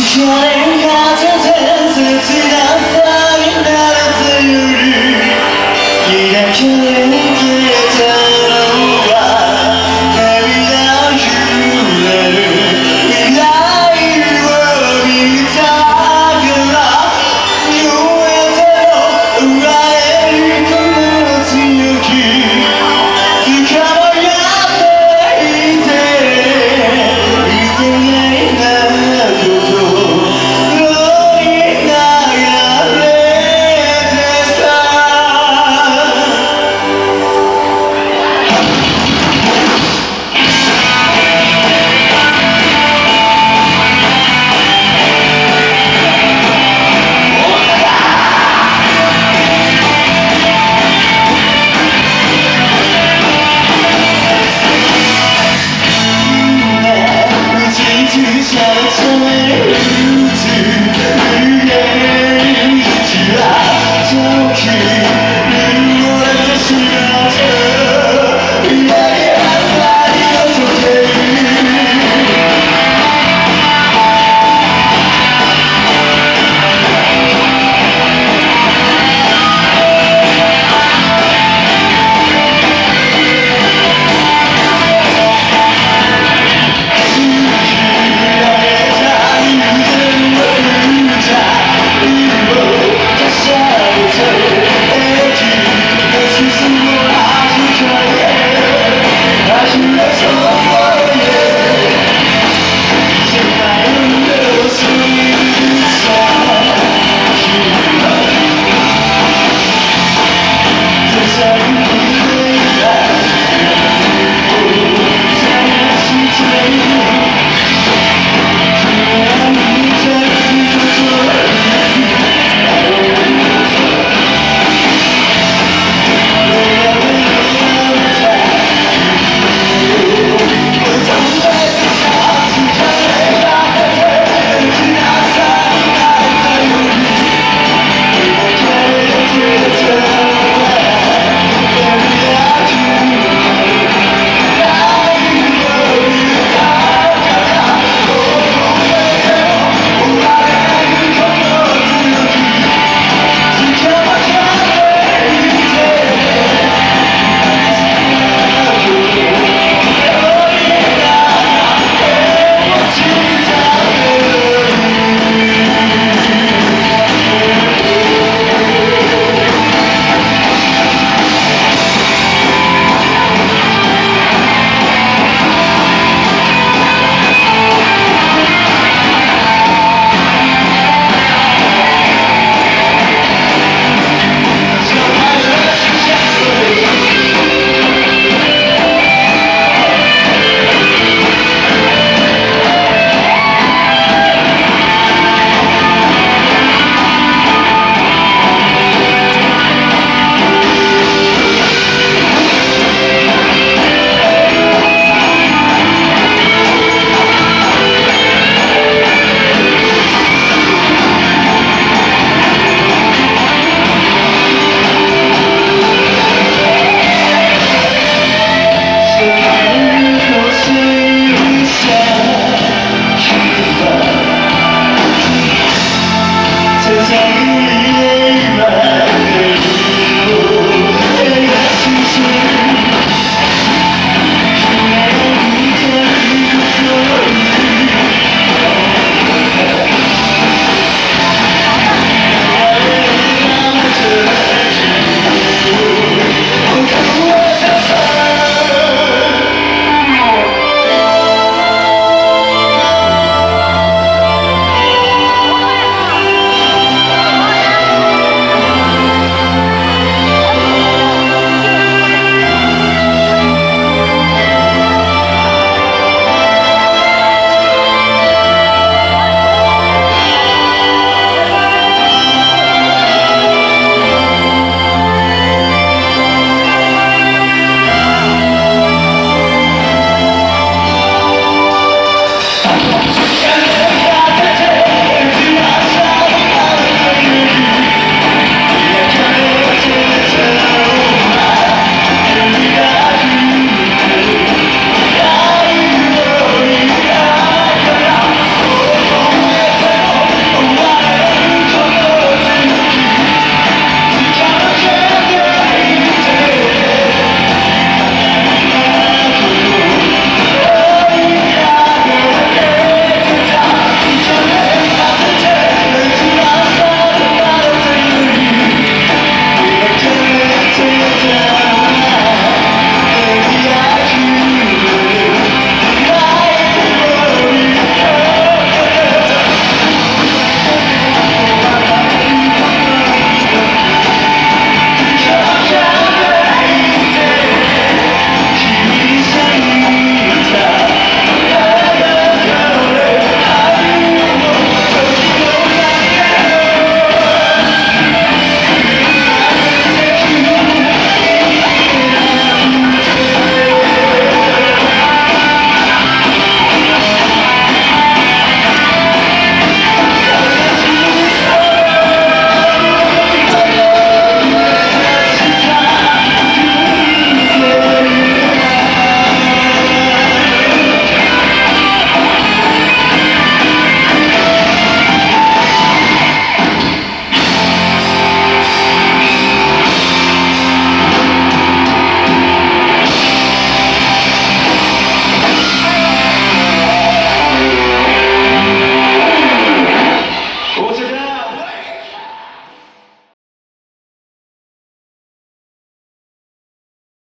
Can you get you.